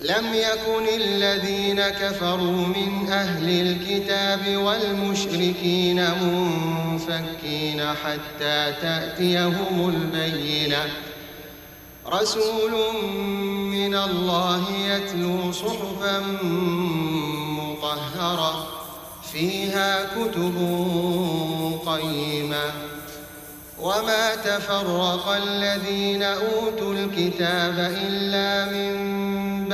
لم يكن الذين كفروا من أهل الكتاب والمشركين منفكين حتى تأتيهم البينة. رسول من الله يتلو صحفا مطهرة فيها كتب قيمة. وما تفرق الذين أوتوا الكتاب إلا من